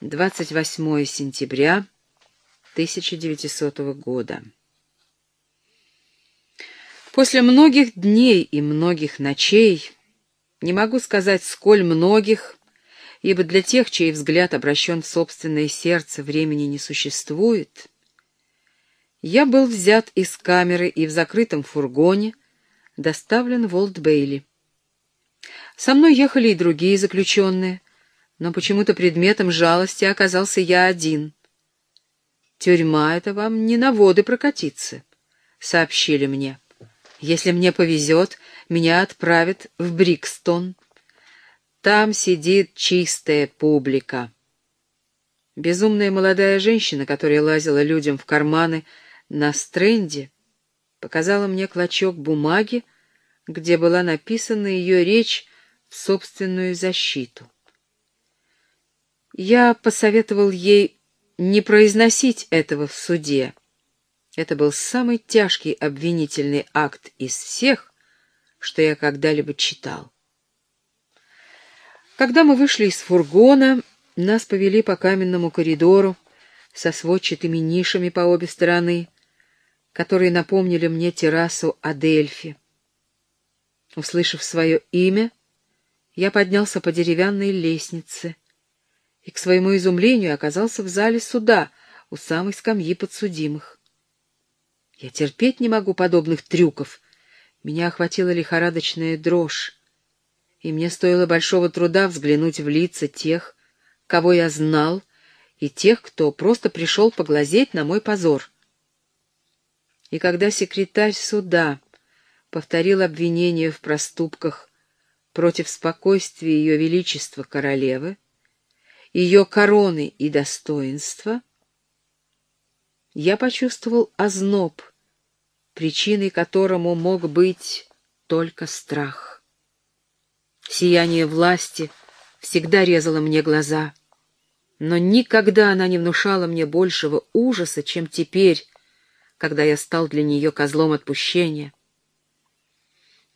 28 сентября 1900 года. После многих дней и многих ночей, не могу сказать, сколь многих, ибо для тех, чей взгляд обращен в собственное сердце, времени не существует, я был взят из камеры и в закрытом фургоне доставлен в Олд-Бейли. Со мной ехали и другие заключенные, но почему-то предметом жалости оказался я один. «Тюрьма — это вам не на воды прокатиться», — сообщили мне. «Если мне повезет, меня отправят в Брикстон. Там сидит чистая публика». Безумная молодая женщина, которая лазила людям в карманы на стренде, показала мне клочок бумаги, где была написана ее речь в собственную защиту. Я посоветовал ей не произносить этого в суде. Это был самый тяжкий обвинительный акт из всех, что я когда-либо читал. Когда мы вышли из фургона, нас повели по каменному коридору со сводчатыми нишами по обе стороны, которые напомнили мне террасу Адельфи. Услышав свое имя, я поднялся по деревянной лестнице — и, к своему изумлению, оказался в зале суда у самой скамьи подсудимых. Я терпеть не могу подобных трюков. Меня охватила лихорадочная дрожь, и мне стоило большого труда взглянуть в лица тех, кого я знал, и тех, кто просто пришел поглазеть на мой позор. И когда секретарь суда повторил обвинение в проступках против спокойствия Ее Величества Королевы, ее короны и достоинства, я почувствовал озноб, причиной которому мог быть только страх. Сияние власти всегда резало мне глаза, но никогда она не внушала мне большего ужаса, чем теперь, когда я стал для нее козлом отпущения.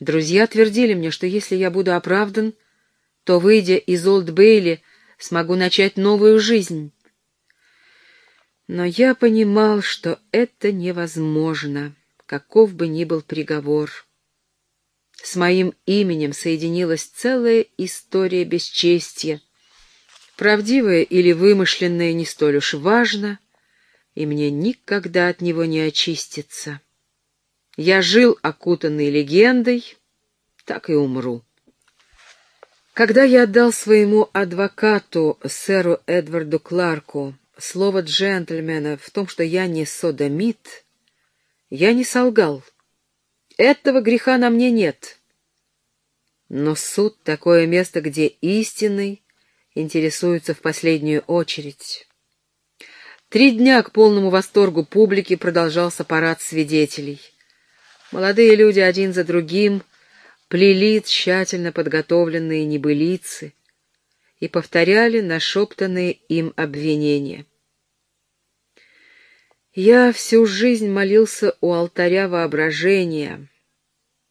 Друзья твердили мне, что если я буду оправдан, то, выйдя из Олд-Бейли, смогу начать новую жизнь. Но я понимал, что это невозможно, каков бы ни был приговор. С моим именем соединилась целая история бесчестия. Правдивая или вымышленная не столь уж важно, и мне никогда от него не очиститься. Я жил окутанный легендой, так и умру. Когда я отдал своему адвокату, сэру Эдварду Кларку, слово джентльмена в том, что я не содомит, я не солгал. Этого греха на мне нет. Но суд — такое место, где истинный интересуется в последнюю очередь. Три дня к полному восторгу публики продолжался парад свидетелей. Молодые люди один за другим — плели тщательно подготовленные небылицы и повторяли нашептанные им обвинения. Я всю жизнь молился у алтаря воображения,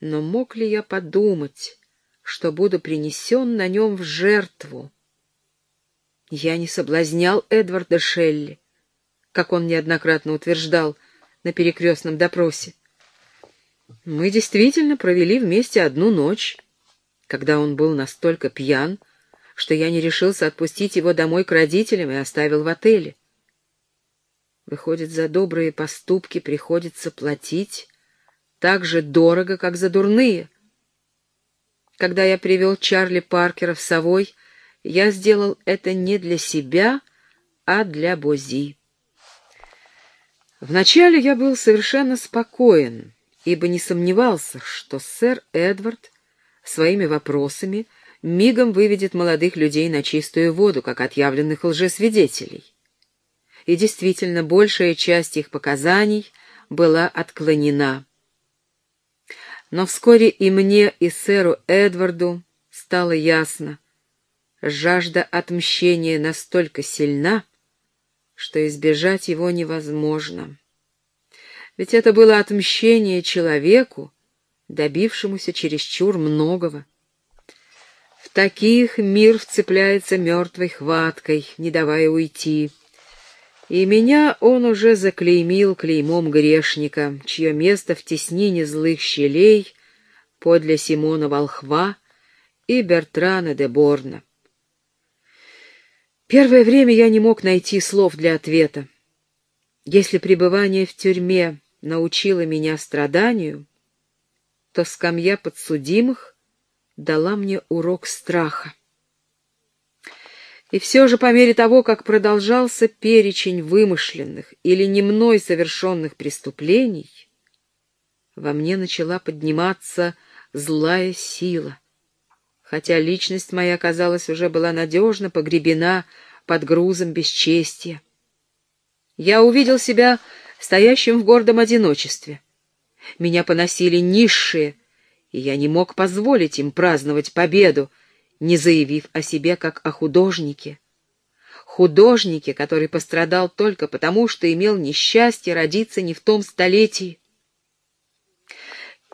но мог ли я подумать, что буду принесен на нем в жертву? Я не соблазнял Эдварда Шелли, как он неоднократно утверждал на перекрестном допросе. Мы действительно провели вместе одну ночь, когда он был настолько пьян, что я не решился отпустить его домой к родителям и оставил в отеле. Выходит, за добрые поступки приходится платить так же дорого, как за дурные. Когда я привел Чарли Паркера в Совой, я сделал это не для себя, а для Бози. Вначале я был совершенно спокоен — ибо не сомневался, что сэр Эдвард своими вопросами мигом выведет молодых людей на чистую воду, как отъявленных лжесвидетелей. И действительно, большая часть их показаний была отклонена. Но вскоре и мне, и сэру Эдварду стало ясно, жажда отмщения настолько сильна, что избежать его невозможно. Ведь это было отмщение человеку, добившемуся чересчур многого. В таких мир вцепляется мертвой хваткой, не давая уйти. И меня он уже заклеймил клеймом грешника, чье место в теснине злых щелей подле Симона Волхва и Бертрана де Борна. Первое время я не мог найти слов для ответа. Если пребывание в тюрьме научило меня страданию, то скамья подсудимых дала мне урок страха. И все же по мере того, как продолжался перечень вымышленных или не мной совершенных преступлений, во мне начала подниматься злая сила. Хотя личность моя, казалось, уже была надежно погребена под грузом бесчестия. Я увидел себя стоящим в гордом одиночестве. Меня поносили низшие, и я не мог позволить им праздновать победу, не заявив о себе как о художнике. Художнике, который пострадал только потому, что имел несчастье родиться не в том столетии.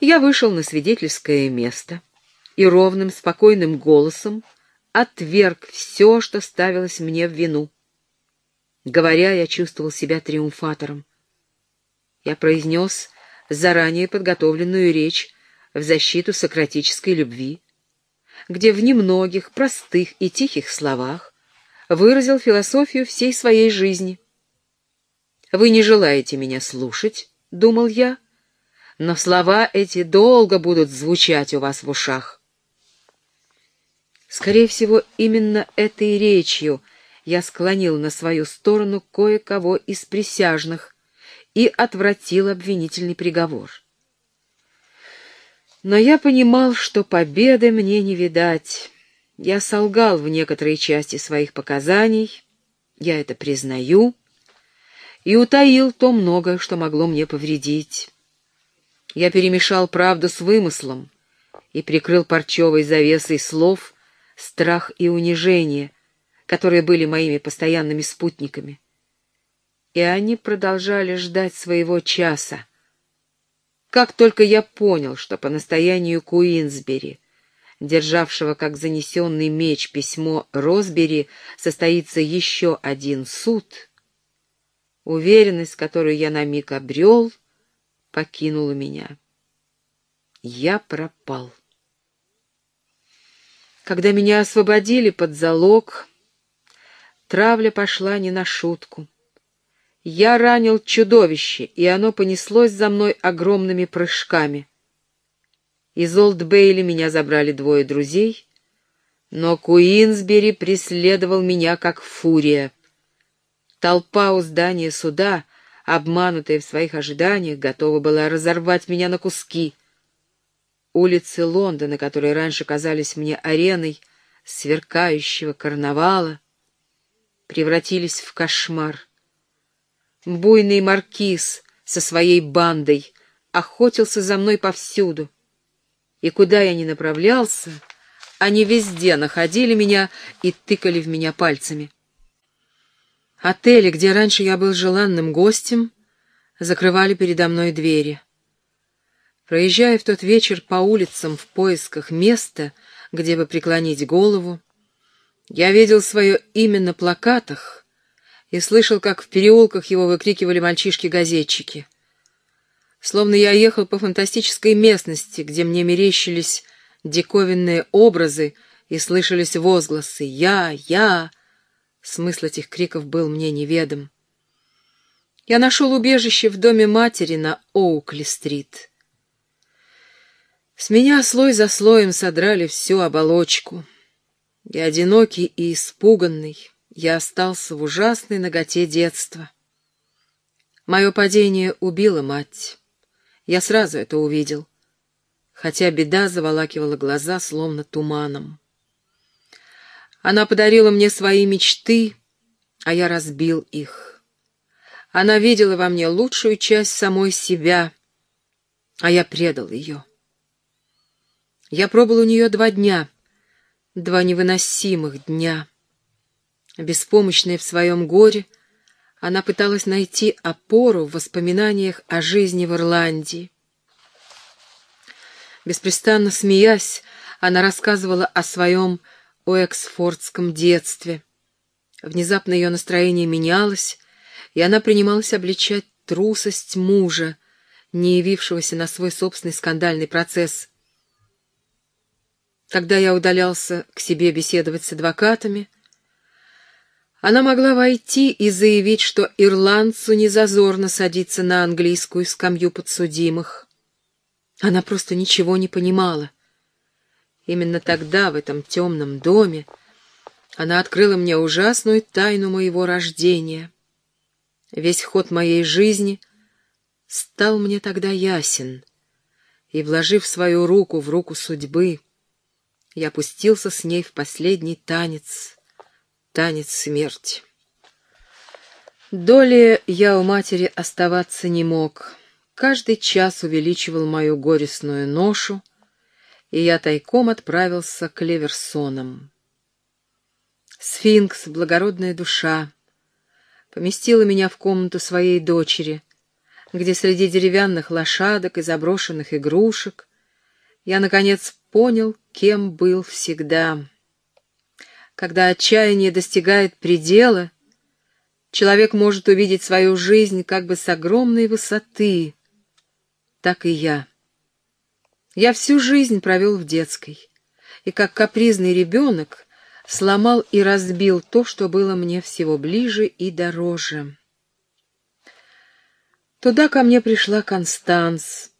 Я вышел на свидетельское место и ровным, спокойным голосом отверг все, что ставилось мне в вину. Говоря, я чувствовал себя триумфатором. Я произнес заранее подготовленную речь в защиту сократической любви, где в немногих, простых и тихих словах выразил философию всей своей жизни. «Вы не желаете меня слушать», — думал я, — «но слова эти долго будут звучать у вас в ушах». Скорее всего, именно этой речью я склонил на свою сторону кое-кого из присяжных и отвратил обвинительный приговор. Но я понимал, что победы мне не видать. Я солгал в некоторой части своих показаний, я это признаю, и утаил то многое, что могло мне повредить. Я перемешал правду с вымыслом и прикрыл парчевой завесой слов страх и унижение, которые были моими постоянными спутниками. И они продолжали ждать своего часа, как только я понял, что по настоянию Куинсбери, державшего как занесенный меч письмо Росбери, состоится еще один суд, уверенность, которую я на миг обрел, покинула меня. Я пропал. Когда меня освободили под залог, травля пошла не на шутку. Я ранил чудовище, и оно понеслось за мной огромными прыжками. Из Олд-Бейли меня забрали двое друзей, но Куинсбери преследовал меня как фурия. Толпа у здания суда, обманутая в своих ожиданиях, готова была разорвать меня на куски. Улицы Лондона, которые раньше казались мне ареной сверкающего карнавала, превратились в кошмар — Буйный маркиз со своей бандой охотился за мной повсюду. И куда я ни направлялся, они везде находили меня и тыкали в меня пальцами. Отели, где раньше я был желанным гостем, закрывали передо мной двери. Проезжая в тот вечер по улицам в поисках места, где бы преклонить голову, я видел свое имя на плакатах — и слышал, как в переулках его выкрикивали мальчишки-газетчики. Словно я ехал по фантастической местности, где мне мерещились диковинные образы и слышались возгласы «Я! Я!». Смысл этих криков был мне неведом. Я нашел убежище в доме матери на Оукли-стрит. С меня слой за слоем содрали всю оболочку. И одинокий, и испуганный, я остался в ужасной ноготе детства. Мое падение убило мать. Я сразу это увидел, хотя беда заволакивала глаза, словно туманом. Она подарила мне свои мечты, а я разбил их. Она видела во мне лучшую часть самой себя, а я предал ее. Я пробыл у нее два дня, два невыносимых дня. Беспомощная в своем горе, она пыталась найти опору в воспоминаниях о жизни в Ирландии. Беспрестанно смеясь, Она рассказывала о своем уэксфордском детстве. Внезапно ее настроение менялось, и она принималась обличать трусость мужа, не явившегося на свой собственный скандальный процесс. Когда я удалялся к себе беседовать с адвокатами, она могла войти и заявить, что ирландцу не зазорно садиться на английскую скамью подсудимых. Она просто ничего не понимала. Именно тогда, в этом темном доме, она открыла мне ужасную тайну моего рождения. Весь ход моей жизни стал мне тогда ясен, и, вложив свою руку в руку судьбы, я опустился с ней в последний танец — танец смерти. Доле я у матери оставаться не мог. Каждый час увеличивал мою горестную ношу, и я тайком отправился к Леверсонам. Сфинкс, благородная душа, поместила меня в комнату своей дочери, где среди деревянных лошадок и заброшенных игрушек я, наконец, понял, кем был всегда. Когда отчаяние достигает предела, человек может увидеть свою жизнь как бы с огромной высоты. Так и я. Я всю жизнь провел в детской, и как капризный ребенок сломал и разбил то, что было мне всего ближе и дороже. Туда ко мне пришла Констанс,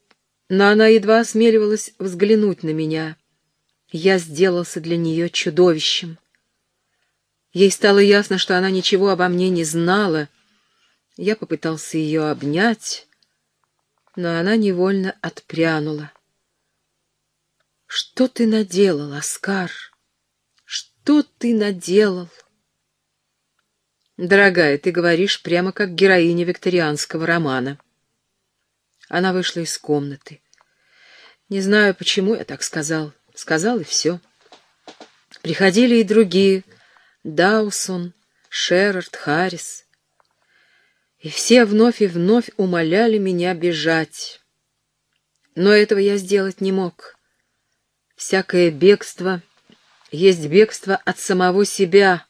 но она едва осмеливалась взглянуть на меня. Я сделался для нее чудовищем. Ей стало ясно, что она ничего обо мне не знала. Я попытался ее обнять, но она невольно отпрянула. «Что ты наделал, Оскар? Что ты наделал?» «Дорогая, ты говоришь прямо как героиня викторианского романа». Она вышла из комнаты. Не знаю, почему я так сказал. Сказал, и все. Приходили и другие, Даусон, Шерард, Харрис. И все вновь и вновь умоляли меня бежать. Но этого я сделать не мог. Всякое бегство есть бегство от самого себя.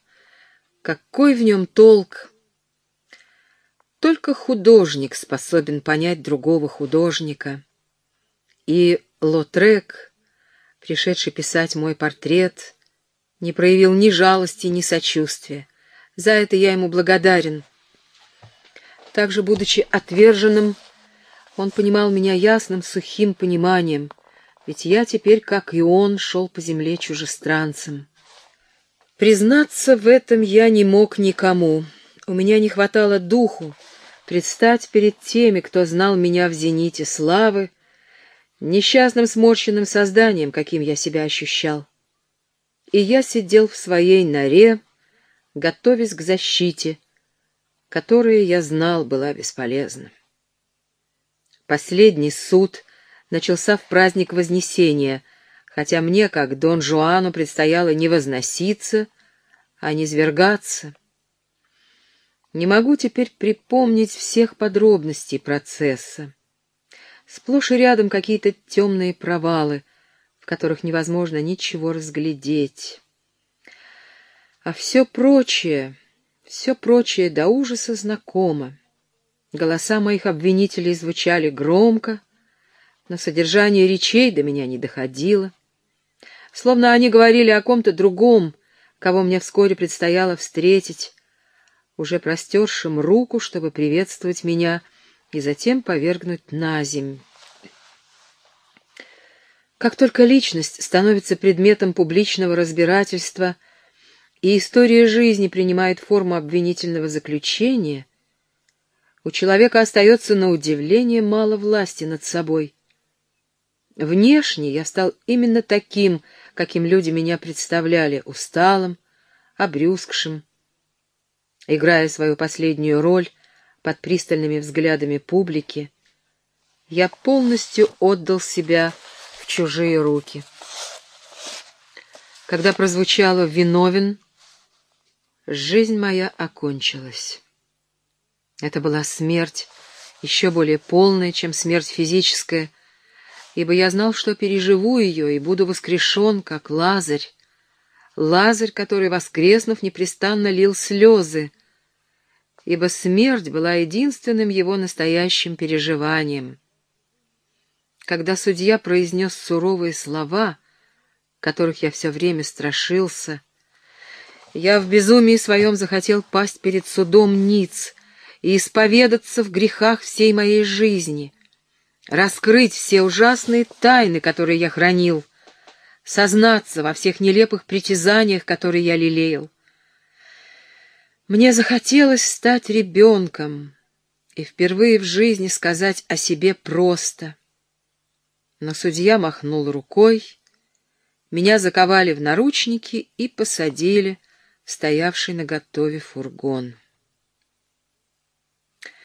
Какой в нем толк? Только художник способен понять другого художника. И Лотрек, пришедший писать мой портрет, не проявил ни жалости, ни сочувствия. За это я ему благодарен. Также, будучи отверженным, он понимал меня ясным, сухим пониманием, ведь я теперь, как и он, шел по земле чужестранцем. Признаться в этом я не мог никому. У меня не хватало духу предстать перед теми, кто знал меня в зените славы, несчастным сморщенным созданием, каким я себя ощущал и я сидел в своей норе, готовясь к защите, которая, я знал, была бесполезна. Последний суд начался в праздник Вознесения, хотя мне, как Дон Жуану, предстояло не возноситься, а не свергаться. Не могу теперь припомнить всех подробностей процесса. Сплошь и рядом какие-то темные провалы — в которых невозможно ничего разглядеть. А все прочее, все прочее до ужаса знакомо. Голоса моих обвинителей звучали громко, но содержание речей до меня не доходило. Словно они говорили о ком-то другом, кого мне вскоре предстояло встретить, уже простершим руку, чтобы приветствовать меня и затем повергнуть на земь. Как только личность становится предметом публичного разбирательства и история жизни принимает форму обвинительного заключения, у человека остается на удивление мало власти над собой. Внешне я стал именно таким, каким люди меня представляли, усталым, обрюзгшим. Играя свою последнюю роль под пристальными взглядами публики, я полностью отдал себя в чужие руки. Когда прозвучало «виновен», жизнь моя окончилась. Это была смерть, еще более полная, чем смерть физическая, ибо я знал, что переживу ее и буду воскрешен, как Лазарь. Лазарь, который, воскреснув, непрестанно лил слезы, ибо смерть была единственным его настоящим переживанием. Когда судья произнес суровые слова, которых я все время страшился, я в безумии своем захотел пасть перед судом Ниц и исповедаться в грехах всей моей жизни, раскрыть все ужасные тайны, которые я хранил, сознаться во всех нелепых притязаниях, которые я лелеял. Мне захотелось стать ребенком и впервые в жизни сказать о себе просто. Но судья махнул рукой, меня заковали в наручники и посадили в стоявший на готове фургон.